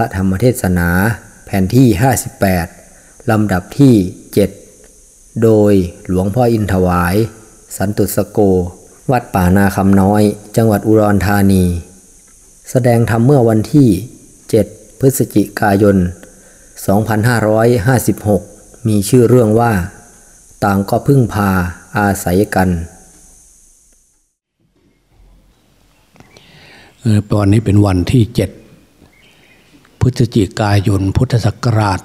ระธรรมเทศนาแผ่นที่ 58 ลำดับที่ 7 โดยหลวงพ่ออินถวาย สันตุสโก วัดป่านาคำน้อย จังหวัดอุดรธานี แสดงธรรมเมื่อวันที่ 7 พฤศจิกายน 2556 มีชื่อเรื่องว่า ต่างก็พึ่งพาอาศัยกันเออวันนี้เป็นวันที่เจ็ด พฤศจิกายนพุทธศักราช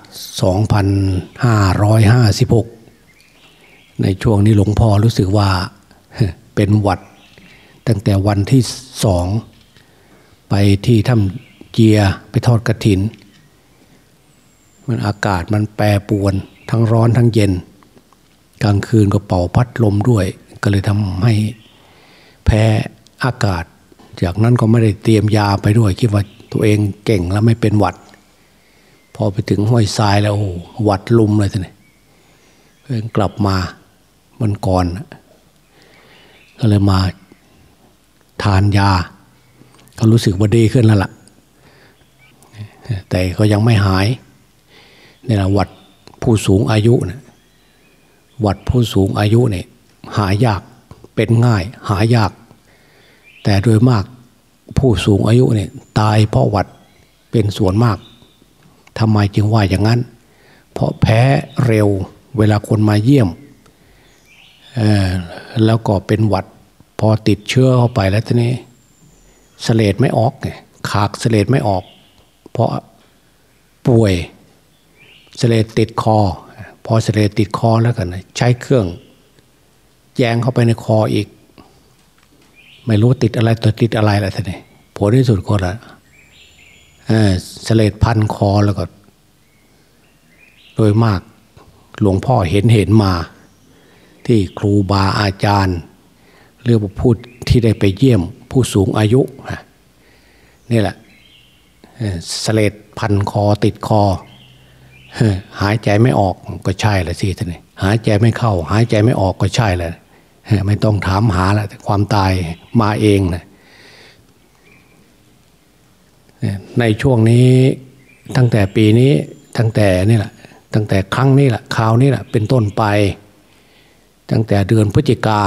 2556 ในช่วงนี้หลวงพ่อรู้สึกว่าเป็นหวัด ตั้งแต่วันที่สอง ไปที่ถ้ำเจียไปทอดกระถิน มันอากาศมันแปรปวนทั้งร้อนทั้งเย็น กลางคืนก็เป่าพัดลมด้วย ก็เลยทำให้แพ้อากาศ จากนั้นก็ไม่ได้เตรียมยาไปด้วยคิดว่า ตัวเองเก่งแล้วไม่เป็นหวัด พอไปถึงห้วยทรายแล้วหวัดลุมเลยทีนี้เพื่อนกลับมามันก่อนก็เลยมาทานยา ก็รู้สึกว่าดีขึ้นแล้วล่ะ แต่ก็ยังไม่หายนี่แหละหวัดผู้สูงอายุนะหวัดผู้สูงอายุเนี่ยหายากเป็นง่ายหายาก แต่โดยมาก ผู้สูงอายุเนี่ยตายเพราะหวัดเป็นส่วนมากทำไมจึงว่าอย่างนั้น เพราะแพ้เร็วเวลาคนมาเยี่ยมแล้วก็เป็นหวัดพอติดเชื้อเข้าไปแล้วทีนี้สเลดไม่ออกไงขากสเลดไม่ออก เพราะป่วยสเลดติดคอ พอสเลดติดคอแล้วกันใช้เครื่องแยงเข้าไปในคออีก ไม่รู้ติดอะไรตัวติดอะไรแล้วทีนี้ผลที่สุดก็ละเสลดพันคอแล้วก็ โดยมากหลวงพ่อเห็นเห็นมา ที่ครูบาอาจารย์เรื่องพูดที่ได้ไปเยี่ยมผู้สูงอายุนี่แหละสเลดพันคอติดคอหายใจไม่ออกก็ใช่แหละสิท่านนี่หายใจไม่เข้า หายใจไม่ออกก็ใช่แหละ ไม่ต้องถามหาแล้วความตายมาเองนะในช่วงนี้ตั้งแต่ปีนี้ตั้งแต่นี่แหละตั้งแต่ครั้งนี้แหละคราวนี้แหละเป็นต้นไป ตั้งแต่เดือนพฤศจิกา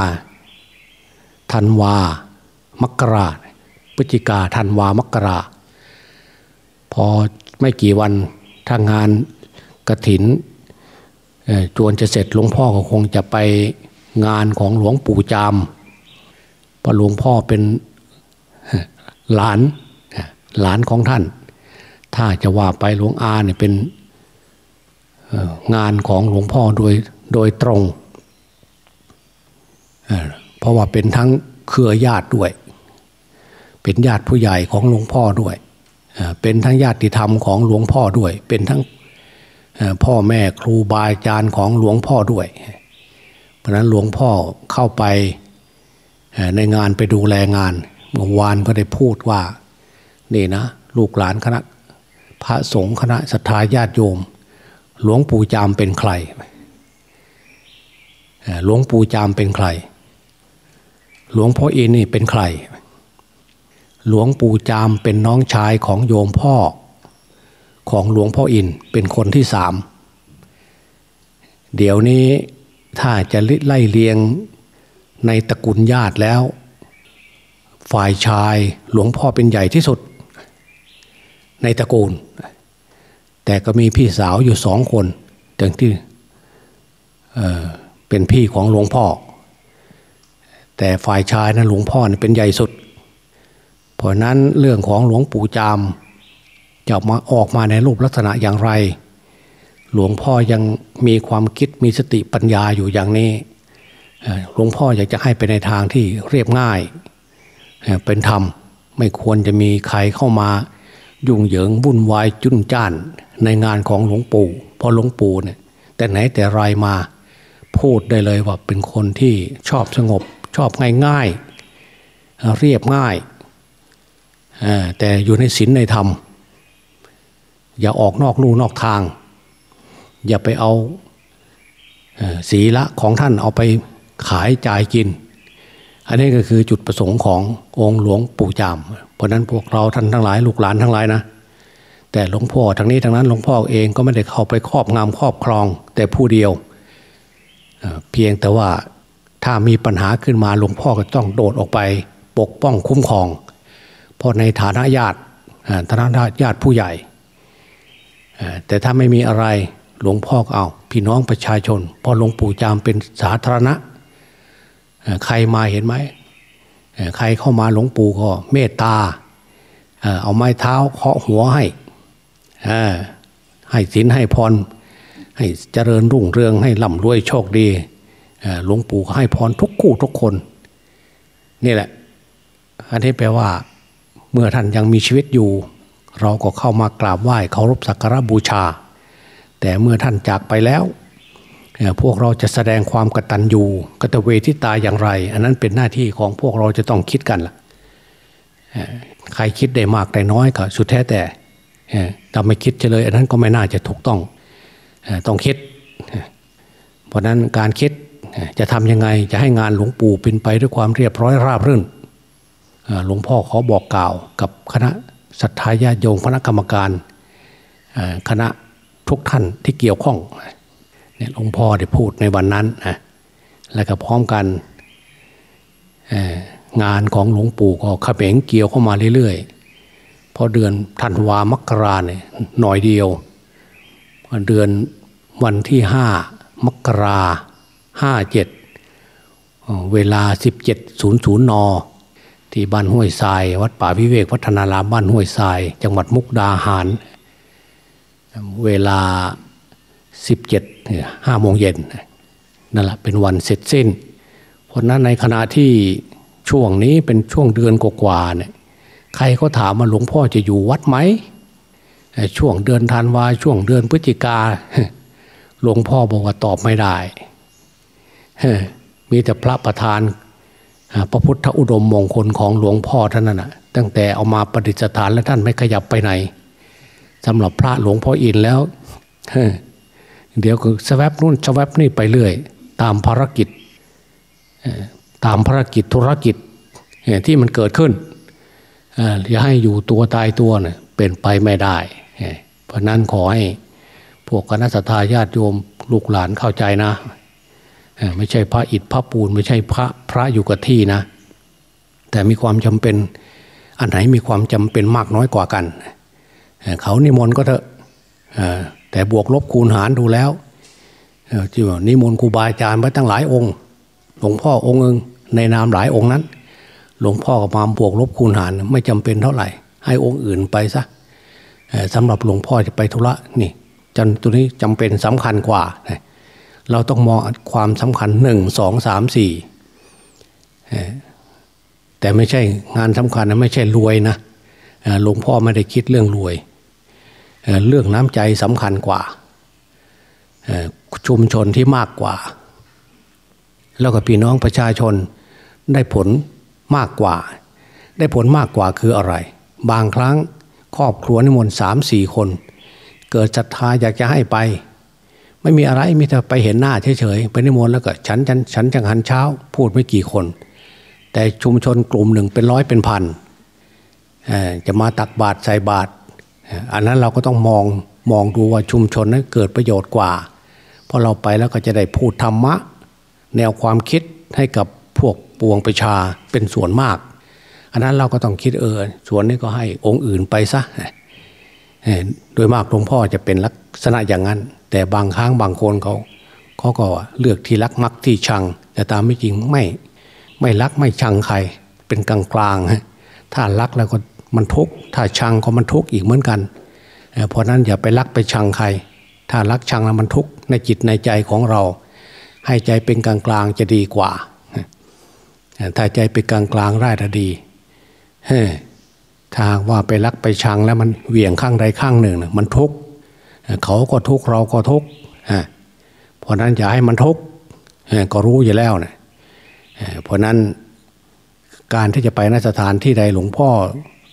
ธันวามกราพฤศจิกาธันวามกราพอไม่กี่วันทางงานกระถินจวนจะเสร็จหลวงพ่อก็คงจะไป งานของหลวงปู่จามพระหลวงพ่อเป็นหลานหลานของท่าน ถ้าจะว่าไปหลวงอาเนี่ยเป็นงานของหลวงพ่อโดยโดยตรง เพราะว่าเป็นทั้งเครือญาติด้วย เป็นญาติผู้ใหญ่ของหลวงพ่อด้วย เป็นทั้งญาติธรรมของหลวงพ่อด้วย เป็นทั้งพ่อแม่ครูบาอาจารย์ของหลวงพ่อด้วย ราะนั้นหลวงพ่อเข้าไปในงานไปดูแลงานเมื่อวานก็ได้พูดว่านี่นะ ลูกหลานคณะ พระสงฆ์คณะศรัทธาญาติโยม หลวงปู่จามเป็นใครหลวงปู่จามเป็นใคร หลวงพ่ออินนี่เป็นใคร หลวงปู่จามเป็นน้องชายของโยมพ่อ ของหลวงพ่ออินเป็นคนที่สามเดี๋ยวนี้ ถ้าจะไล่เลียงในตระกูลญาติแล้ว ฝ่ายชายหลวงพ่อเป็นใหญ่ที่สุด ในตระกูล แต่ก็มีพี่สาวอยู่สองคนถึงที่เเป็นพี่ของหลวงพ่อ แต่ฝ่ายชายนะหลวงพ่อเป็นใหญ่สุด เพราะนั้นเรื่องของหลวงปู่จามจะมาออกมาในรูปลักษณะอย่างไร หลวงพ่อยังมีความคิดมีสติปัญญาอยู่อย่างนี้หลวงพ่ออยากจะให้ไปในทางที่เรียบง่าย เป็นธรรมไม่ควรจะมีใครเข้ามา ยุ่งเหยิงวุ่นวายจุนจ้านในงานของหลวงปู่พอหลวงปู่เนี่ยแต่ไหนแต่ไรมาพูดได้เลยว่าเป็นคนที่ชอบสงบชอบง่ายๆ เรียบง่าย แต่อยู่ในศีลในธรรม อย่าออกนอกลู่นอกทาง อย่าไปเอาศีละของท่านเอาไปขายจ่ายกิน อันนี้ก็คือจุดประสงค์ขององค์หลวงปู่จาม เพราะนั้นพวกเราท่านทั้งหลายลูกหลานทั้งหลายนะ แต่หลวงพ่อทั้งนี้ทั้งนั้นหลวงพ่อเองก็ไม่ได้เข้าไปครอบงำครอบครอง แต่ผู้เดียว เพียงแต่ว่าถ้ามีปัญหาขึ้นมาหลวงพ่อก็ต้องโดดออกไปปกป้องคุ้มครอง เพราะในฐานะญาติฐานะญาติผู้ใหญ่ แต่ถ้าไม่มีอะไร หลวงพ่อก็เอา พี่น้องประชาชน พอหลวงปู่จามเป็นสาธารณะ ใครมาเห็นไหม ใครเข้ามาหลวงปู่ก็เมตตา เอาไม้เท้าเคาะหัวให้ ให้ศีลให้พร ให้เจริญรุ่งเรืองให้ร่ำรวยโชคดี หลวงปู่ให้พรทุกคู่ทุกคน นี่แหละ อันนี้แปลว่า เมื่อท่านยังมีชีวิตอยู่ เราก็เข้ามากราบไหว้เคารพสักการะบูชา แต่เมื่อท่านจากไปแล้ว พวกเราจะแสดงความกตัญญูกตเวทิตาอย่างไร อันนั้นเป็นหน้าที่ของพวกเราจะต้องคิดกันละ่ะใครคิดได้มากได้น้อยก็สุดแท้แต่ถ้าไม่คิดเลย อันนั้นก็ไม่น่าจะถูกต้องต้องคิด เพราะนั้นการคิดจะทำยังไงจะให้งานหลวงปู่เป็นไปด้วยความเรียบร้อยราบรื่นหลวงพ่อขอบอกกล่าวกับคณะศรัทธาญาโยมคณะกรรมการคณะ ทุกท่านที่เกี่ยวข้องเนี่ยหลวงพ่อได้พูดในวันนั้นนะและก็พร้อมกันงานของหลวงปู่ก็ขเบงเกี่ยวเข้ามาเรื่อยๆ พอเดือนธันวามกราเนี่ยหน่อยเดียว เดือนวันที่ห้ามกราห้าเจ็ดเวลาสิบเจ็ดศูนย์ศูนย์นที่บ้านห้วยทราย วัดป่าวิเวกวัฒนารามบ้านห้วยทราย จังหวัดมุกดาหาร เวลาสิบเจ็ดห้าโมงเย็นนั่นแหละเป็นวันเสร็จสิ้น เพราะนั้นในขณะที่ช่วงนี้เป็นช่วงเดือนกว่าเนี่ยใครก็ถามมาหลวงพ่อจะอยู่วัดไหมช่วงเดือนธันวาช่วงเดือนพฤศจิกาหลวงพ่อบอกว่าตอบไม่ได้มีแต่พระประธานพระพุทธอุดมมงคลของหลวงพ่อท่านนั้นตั้งแต่เอามาปฏิสถานแล้วท่านไม่ขยับไปไหน สำหรับพระหลวงพ่ออินแล้วเดี๋ยวก็สวบนู่นสวบนี่ไปเรื่อย ตามภารกิจตามภารกิจธุรกิจที่มันเกิดขึ้นอย่าให้อยู่ตัวตายตัวเนี่ยเป็นไปไม่ได้ เพราะนั้นขอให้พวกคณะสัตยาติโยมลูกหลานเข้าใจนะ ไม่ใช่พระอิฐพระปูน ไม่ใช่พระพระอยู่กับที่นะ แต่มีความจำเป็นอันไหนมีความจำเป็นมากน้อยกว่ากัน เขานิมนต์ก็เถอะแต่บวกลบคูณหารดูแล้วที่ว่านิมนต์ครูบาอาจารย์ไว้ตั้งหลายองค์หลวงพ่อองค์นึงในนามหลายองค์นั้น หลวงพ่อกับมามบวกลบคูณหารไม่จำเป็นเท่าไหร่ ให้องค์อื่นไปซะสำหรับหลวงพ่อจะไปธุระนี่จันตัวนี้จำเป็นสำคัญกว่า เราต้องมองความสำคัญหนึ่งสองสามสี่แต่ไม่ใช่งานสำคัญนะไม่ใช่รวยนะหลวงพ่อไม่ได้คิดเรื่องรวย เรื่องน้ำใจสำคัญกว่าชุมชนที่มากกว่า แล้วก็พี่น้องประชาชนได้ผลมากกว่า ได้ผลมากกว่าคืออะไร บางครั้งครอบครัวนิมนต์สามสี่คน เกิดศรัทธาอยากจะให้ไป ไม่มีอะไรมีแต่ไปเห็นหน้าเฉยๆไปนิมนต์แล้วก็ฉันฉันฉันจังหันเช้า พูดไม่กี่คน แต่ชุมชนกลุ่มหนึ่งเป็นร้อยเป็นพันจะมาตักบาตรใส่บาตร อันนั้นเราก็ต้องมองมองดูว่าชุมชนนั้นเกิดประโยชน์กว่าพอเราไปแล้วก็จะได้พูดธรรมะ แนวความคิดให้กับพวกปวงประชาเป็นส่วนมาก อันนั้นเราก็ต้องคิดเออส่วนนี้ก็ให้องค์อื่นไปซะโดยมากหลวงพ่อจะเป็นลักษณะอย่างนั้น แต่บางครั้งบางคนเขาเขาก็เลือกที่รักมักที่ชัง แต่ตามไม่จริงไม่ไม่รักไม่ชังใครเป็นกลางกลางถ้ารักแล้วก็ มันทุกข์ถ้าชังก็มันทุกข์อีกเหมือนกันเพราะนั้นอย่าไปรักไปชังใคร ถ้ารักชังแล้วมันทุกข์ในจิตในใจของเรา ให้ใจเป็นกลางกลางจะดีกว่า ถ้าใจเป็นกลางกลางได้จะดีถ้าว่าไปรักไปชังแล้วมันเหวี่ยงข้างใดข้างหนึ่งมันทุกข์เขาก็ทุกข์เราก็ทุกข์เพราะนั้นอย่าให้มันทุกข์ก็รู้อยู่แล้วนะเพราะนั้นการที่จะไปนสถานที่ใดหลวงพ่อ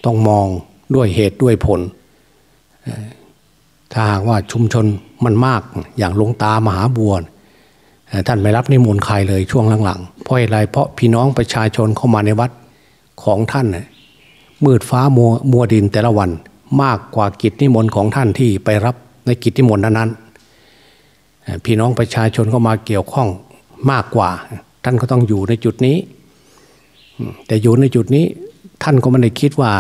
ต้องมองด้วยเหตุด้วยผล ถ้าหากว่าชุมชนมันมากอย่างหลวงตามหาบัวท่านไม่รับนิมนต์ใครเลยช่วงหลังๆ เพราะอะไรเพราะพี่น้องประชาชนเข้ามาในวัดของท่านมืดฟ้ามัวมัวดินแต่ละวันมากกว่ากิจนิมนต์ของท่านที่ไปรับในกิจนิมนต์นั้นๆพี่น้องประชาชนก็มาเกี่ยวข้องมากกว่า ท่านก็ต้องอยู่ในจุดนี้ แต่อยู่ในจุดนี้ ท่านก็ไม่ได้คิดว่า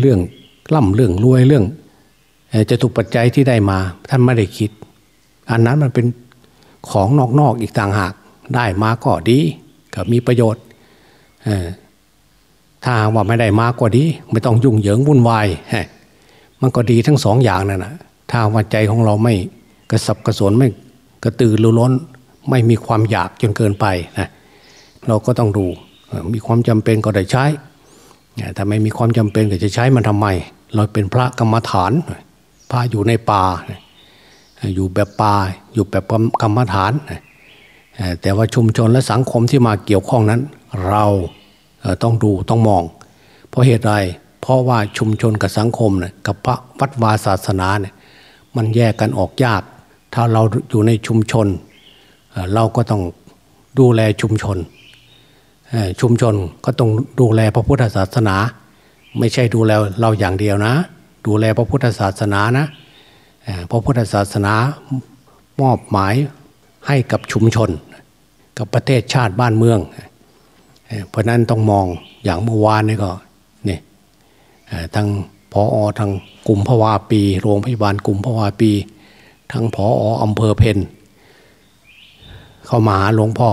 เรื่องล่ำเรื่องรวยเรื่องจะถูกปัจจัยที่ได้มา ท่านไม่ได้คิด อันนั้นมันเป็นของนอกๆอีกต่างหากได้มาก็ดีก็มีประโยชน์ถ้าว่าไม่ได้มาก็ดี ไม่ต้องยุ่งเหยิงวุ่นวายมันก็ดีทั้งสองอย่างนั่นแหะถ้าว่าใจของเราไม่กระสับกระสนไม่กระตือรือร้น ไม่มีความอยากจนเกินไปนะเราก็ต้องดูมีความจำเป็นก็ได้ใช้ ถ้าไม่มีความจำเป็นก็จะใช้มันทำไม เราเป็นพระกรรมฐาน พระอยู่ในป่า อยู่แบบป่าอยู่แบบกรรมฐาน แต่ว่าชุมชนและสังคมที่มาเกี่ยวข้องนั้น เราต้องดูต้องมอง เพราะเหตุใดเพราะว่าชุมชนกับสังคมเนี่ยกับพระวัดวาศาสนาเนี่ยมันแยกกันออกยาก ถ้าเราอยู่ในชุมชน เราก็ต้องดูแลชุมชน ชุมชนก็ต้องดูแลพระพุทธศาสนา ไม่ใช่ดูแลเราอย่างเดียวนะ ดูแลพระพุทธศาสนานะพระพุทธศาสนามอบหมายให้กับชุมชน กับประเทศชาติบ้านเมือง เพราะนั้นต้องมองอย่างเมื่อวานนี่ก็นี่ทั้งพออทั้งกลุ่มพวาปี โรงพยาบาลกลุ่มพวาปี ทั้งพอออำเภอเพน เข้ามาหาหลวงพ่อ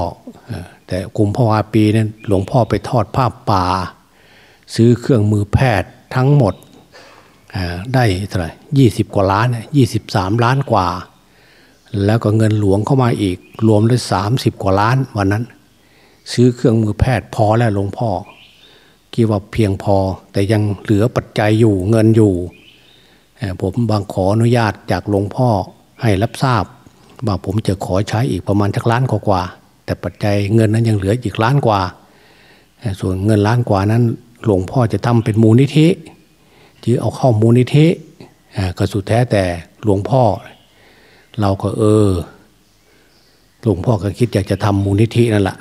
แต่กลุ่มพ่อวาปีนั้นหลวงพ่อไปทอดผ้าป่า ซื้อเครื่องมือแพทย์ทั้งหมดได้เท่าไหร่ยี่สิบกว่าล้านยี่สิบสามล้านกว่า แล้วก็เงินหลวงเข้ามาอีก รวมได้สามสิบกว่าล้านวันนั้น ซื้อเครื่องมือแพทย์พอแล้วหลวงพ่อคิดว่าเพียงพอ แต่ยังเหลือปัจจัยอยู่เงินอยู่ ผมบางขออนุญาตจากหลวงพ่อให้รับทราบ ว่าผมจะขอใช้อีกประมาณชักล้านกว่าแต่ปัจจัยเงินนั้นยังเหลืออีกล้านกว่า ส่วนเงินล้านกว่านั้นหลวงพ่อจะทำเป็นมูลนิธิที่เอาเข้ามูลนิธิก็สุดแท้แต่หลวงพ่อ เราก็เออ หลวงพ่อก็คิดอยากจะทำมูลนิธินั่นแหละ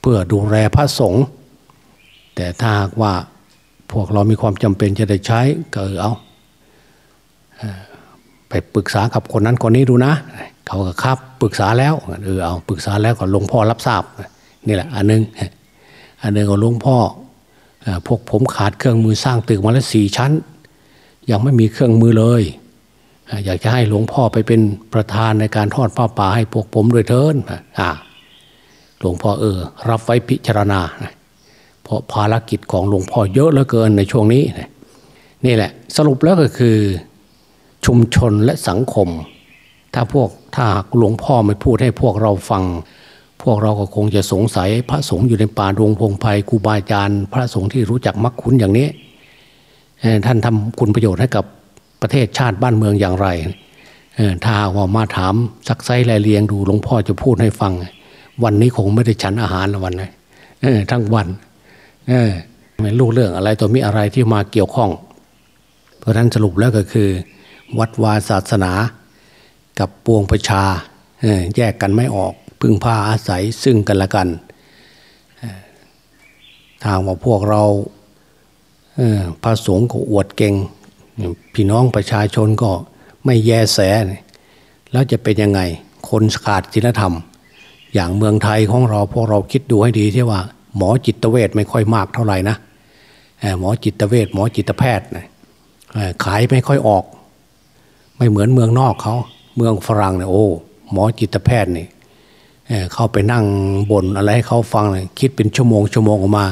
เพื่อดูแลพระสงฆ์แต่ถ้าหากว่าพวกเรามีความจำเป็นจะได้ใช้ก็เออเอาไปปรึกษากับคนนั้นคนนี้ดูนะ เขาก็ครับปรึกษาแล้วเออเอาปรึกษาแล้วก็หลวงพ่อรับทราบนี่แหละอันนึงอันนึงก็หลวงพ่อพวกผมขาดเครื่องมือสร้างตึกมาแล้วสี่ชั้น ยังไม่มีเครื่องมือเลย อยากจะให้หลวงพ่อไปเป็นประธานในการทอดผ้าป่าให้พวกผมด้วยเถินอ่าหลวงพ่อเออ รับไว้พิจารณาเพราะภารกิจของหลวงพ่อเยอะเหลือเกินในช่วงนี้นี่แหละสรุปแล้วก็คือชุมชนและสังคม ถ้าพวกถ้าหลวงพ่อไม่พูดให้พวกเราฟัง พวกเราก็คงจะสงสัยพระสงฆ์อยู่ในป่าดวงพงไพ่ครูบาอาจารย์ พระสงฆ์ที่รู้จักมักคุ้นอย่างนี้ ท่านทำคุณประโยชน์ให้กับประเทศชาติบ้านเมืองอย่างไรถ้าว่ามาถามซักไซรายเลียงดูหลวงพ่อจะพูดให้ฟัง วันนี้คงไม่ได้ฉันอาหารวันเลยทั้งวันไม่รู้เรื่องอะไรตัวมีอะไรที่มาเกี่ยวข้อง เพราะนั้นสรุปแล้วก็คือ วัดวาศาสนา กับปวงประชาแยกกันไม่ออก พึ่งพาอาศัยซึ่งกันและกันทางว่าพวกเราพระสงฆ์ก็อวดเก่ง พี่น้องประชาชนก็ไม่แยแส แล้วจะเป็นยังไง คนขาดศีลธรรม อย่างเมืองไทยของเราพวกเราคิดดูให้ดีที่ว่า หมอจิตเวชไม่ค่อยมากเท่าไหร่นะหมอจิตเวชหมอจิตแพทย์ขายไม่ค่อยออก ไม่เหมือนเมืองนอกเขา เมืองฝรั่งเนี่ยโอ้หมอจิตแพทย์นี่เข้าไปนั่งบ่นอะไรให้เขาฟังเลยคิดเป็นชั่วโมงชั่วโมงออกมา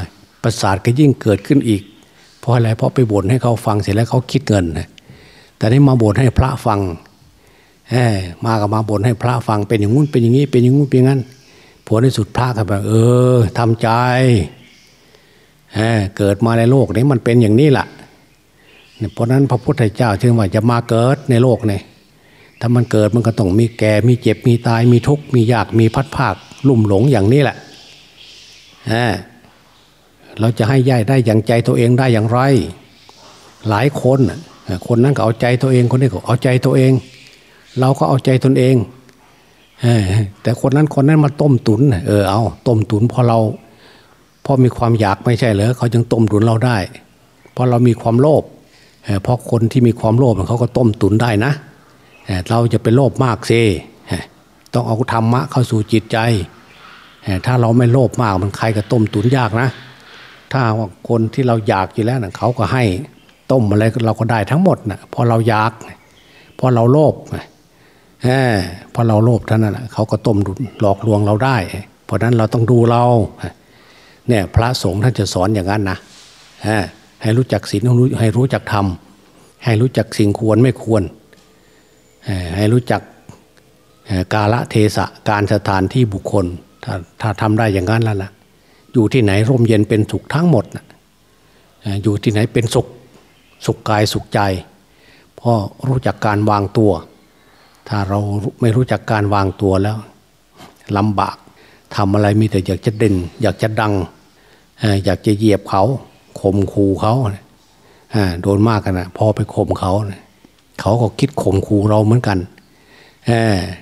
ประสาทก็ยิ่งเกิดขึ้นอีก เพราะอะไรเพราะไปบ่นให้เขาฟังเสร็จแล้วเขาคิดเงินแต่นี่มาบ่นให้พระฟังมากับมาบ่นให้พระฟังเป็นอย่างงู้นเป็นอย่างนี้เป็นอย่างงู้นเป็นอย่างนั้นผลในสุดพระก็แบบเออทำใจเกิดมาในโลกนี้มันเป็นอย่างนี้แหละเพราะนั้นพระพุทธเจ้าจึงว่าจะมาเกิดในโลกนี้ ถ้ามันเกิดมันก็ต้องมีแก่ มีเจ็บ มีตาย มีทุกข์ มียาก มีพัดภาค ลุ่มหลงอย่างนี้แหละ เราจะให้ย่ายได้อย่างใจตัวเองได้อย่างไร หลายคน คนนั้นก็เอาใจตัวเอง คนนี้ก็เอาใจตัวเอง เราก็เอาใจตนเอง แต่คนนั้นคนนั้นมาต้มตุน เออ เอาต้มตุนพอเราพอมีความอยากไม่ใช่เหรอเขาจึงต้มตุนเราได้ เพราะเรามีความโลภเพราะคนที่มีความโลภเขาก็ต้มตุนได้นะ เราจะไปโลภมากเซต้องเอาธรรมะเข้าสู่จิตใจ ถ้าเราไม่โลภมากมันใครก็ต้มตุนยากนะ ถ้าว่าคนที่เราอยากอยู่แล้วนะเขาก็ให้ต้มอะไรเราก็ได้ทั้งหมดนะพราะเราอยากพราะเราโลภพราะเราโลภท่านนั้นเขาก็ต้มหลอกลวงเราได้ เพราะนั้นเราต้องดูเราเนี่ยพระสงฆ์ท่านจะสอนอย่างนั้นนะให้รู้จักศีลให้รู้จักธรรมให้รู้จักสิ่งควรไม่ควร ให้รู้จักกาละเทศะการสถานที่บุคคล ถ้าถ้าทำได้อย่างนั้นแล้วนะอยู่ที่ไหนร่มเย็นเป็นสุขทั้งหมดนะอยู่ที่ไหนเป็นสุขสุขกายสุขใจเพราะรู้จักการวางตัว ถ้าเราไม่รู้จักการวางตัวแล้วลำบากทำอะไรมีแต่อยากจะเด่น อยากจะดัง อยากจะเหยียบเขาข่มขู่เขาโดนมากกันนะพอไปข่มเขา เขาก็คิดข่มขู่เราเหมือนกัน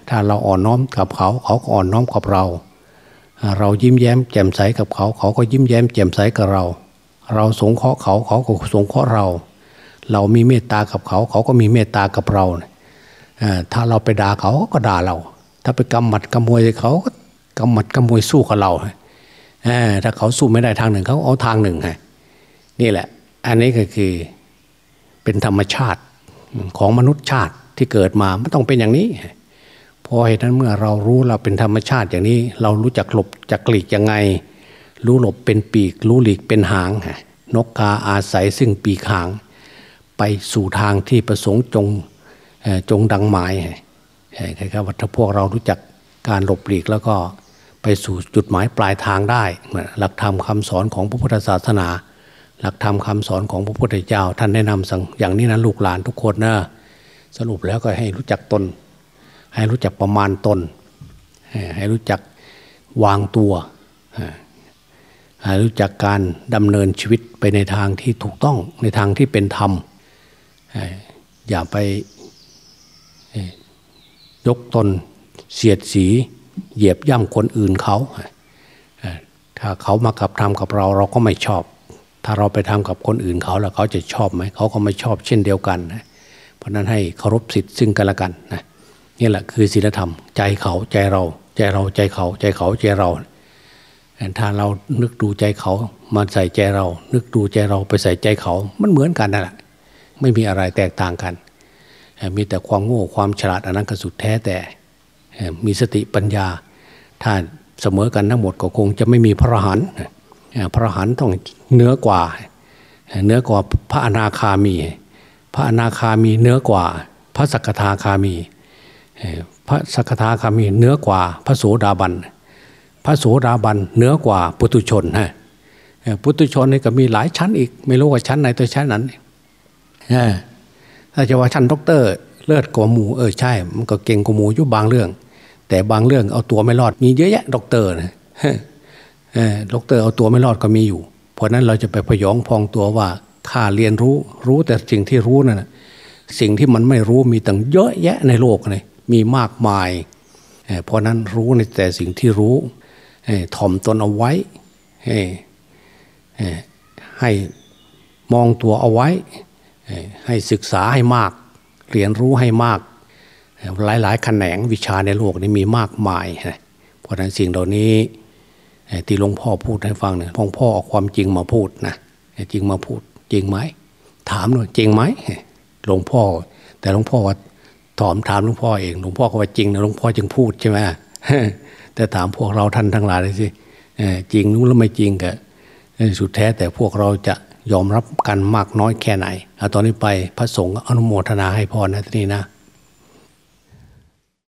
ถ้าเราอ่อนน้อมกับเขา เขาก็อ่อนน้อมกับเรา เรายิ้มแย้มแจ่มใสกับเขา เขาก็ยิ้มแย้มแจ่มใสกับเรา เราสงเคราะห์เขาเขาก็สงเคราะห์เรา เรามีเมตตากับเขา เขาก็มีเมตตากับเราถ้าเราไปด่าเขาก็ด่าเรา ถ้าไปกำหมัดกำมวยเขาก็กำหมัดกำมวยสู้กับเราถ้าเขาสู้ไม่ได้ทางหนึ่งเขาเอาทางหนึ่งไงนี่แหละ อันนี้ก็คือเป็นธรรมชาติ ของมนุษย์ชาติที่เกิดมาไม่ต้องเป็นอย่างนี้พราะเหตุนั้นเมื่อเรารู้เราเป็นธรรมชาติอย่างนี้ เรารู้จักหลบจักหลีกยังไง รู้หลบเป็นปีก รู้หลีกเป็นหาง นกกาอาศัยซึ่งปีกหาง ไปสู่ทางที่ประสงค์จงจงดังหมายใครครับว่าถ้าพวกเรารู้จักการหลบหลีกแล้วก็ไปสู่จุดหมายปลายทางได้ หลักธรรมคาสอนของพระพุทธศาสนา หลักธรรมคาสอนของพระพุทธเจ้า ท่านแนะนำสั่งอย่างนี้นะลูกหลานทุกคนนะสรุปแล้วก็ให้รู้จักตน ให้รู้จักประมาณตน ให้รู้จักวางตัวให้รู้จักการดำเนินชีวิตไปในทางที่ถูกต้องในทางที่เป็นธรรมอย่าไปยกตนเสียดสี เหยียบย่ำคนอื่นเขาถ้าเขามากับทำกับเราเราก็ไม่ชอบ ถ้าเราไปทำกับคนอื่นเขาแล้วเขาจะชอบไหมเขาก็ไม่ชอบเช่นเดียวกันนะเพราะนั้นให้เคารพสิทธิ์ซึ่งกันและกันนะนี่แหละคือศีลธรรม ใจเขาใจเรา ใจเราใจเขา ใจเขาใจเราถ้าเรานึกดูใจเขามาใส่ใจเรา นึกดูใจเราไปใส่ใจเขา มันเหมือนกันนั่นแหละไม่มีอะไรแตกต่างกัน มีแต่ความโง่ความฉลาดอันนั้นก็สุดแท้แต่มีสติปัญญา ถ้าเสมอกันทั้งหมดก็คงจะไม่มีพระหัน พระหันต้องเหนือกว่าเหนือกว่าพระอนาคามี พระอนาคามีเหนือกว่า พระสกทาคามี พระสกทาคามีเหนือกว่า พระโสดาบัน พระโสดาบันเหนือกว่าปุถุชนฮะปุถุชนนี่ก็มีหลายชั้นอีก ไม่รู้ว่าชั้นไหนตัวชั้นนั้นถ้าจะว่าชั้นด็อกเตอร์เลิศกว่าหมูเออใช่ มันก็เก่งกว่าหมูอยู่บางเรื่อง แต่บางเรื่องเอาตัวไม่รอดมีเยอะแยะด็อกเตอร์นะ ด็อกเตอร์เอาตัวไม่รอดก็มีอยู่ เพราะนั้นเราจะไปพยองพองตัวว่าข้าเรียนรู้รู้แต่สิ่งที่รู้นั่นสิ่งที่มันไม่รู้มีตั้งเยอะแยะในโลกเลยมีมากมาย เพราะนั้นรู้ในแต่สิ่งที่รู้ถ่อมตนเอาไว้ให้มองตัวเอาไว้ ให้ศึกษาให้มาก เรียนรู้ให้มาก หลายๆแขนงวิชาในโลกนี้มีมากมาย เพราะนั้นสิ่งเหล่านี้ ที่หลวงพ่อพูดให้ฟังเนี่ยหลวงพ่อเอาความจริงมาพูดนะจริงมาพูดจริงไหมถามหน่อยจริงไหมหลวงพ่อ แต่หลวงพ่อว่าถามถามหลวงพ่อเองหลวงพ่อก็ว่าจริงนะหลวงพ่อจึงพูดใช่ไหมแต่ถามพวกเราท่านทั้งหลายเลยสิจริงนู้นแล้วไม่จริงก็สุดแท้แต่พวกเราจะยอมรับกันมากน้อยแค่ไหนเอาตอนนี้ไปพระสงฆ์อนุโมทนาให้พรนะที่นี้นะ